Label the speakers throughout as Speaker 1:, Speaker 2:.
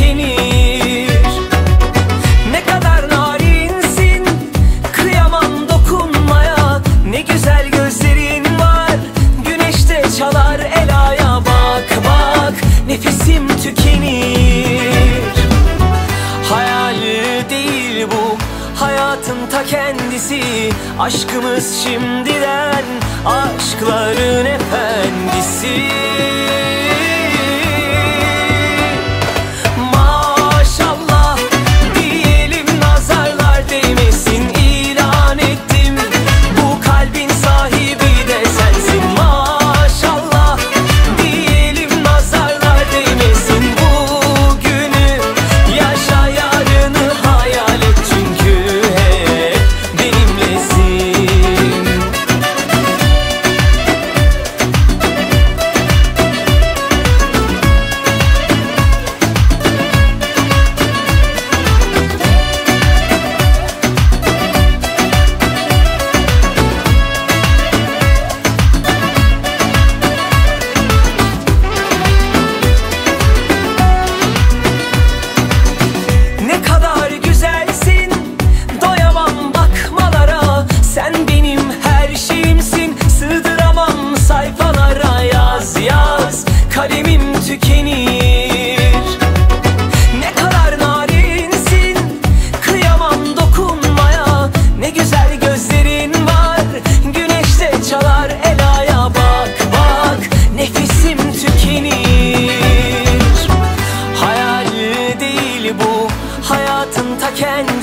Speaker 1: dikenir Ne kadar narinsin Kıyamam dokunmaya. Ne güzel gözlerin var Güneşte çalar el aya. Bak bak nefesim tükenir. Hayal değil bu Hayatın ta kendisi. Aşkımız şimdiden Aşkların efendisi.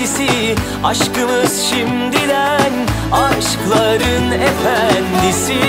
Speaker 1: kendisi Aşkımız şimdiden aşkların efendisi.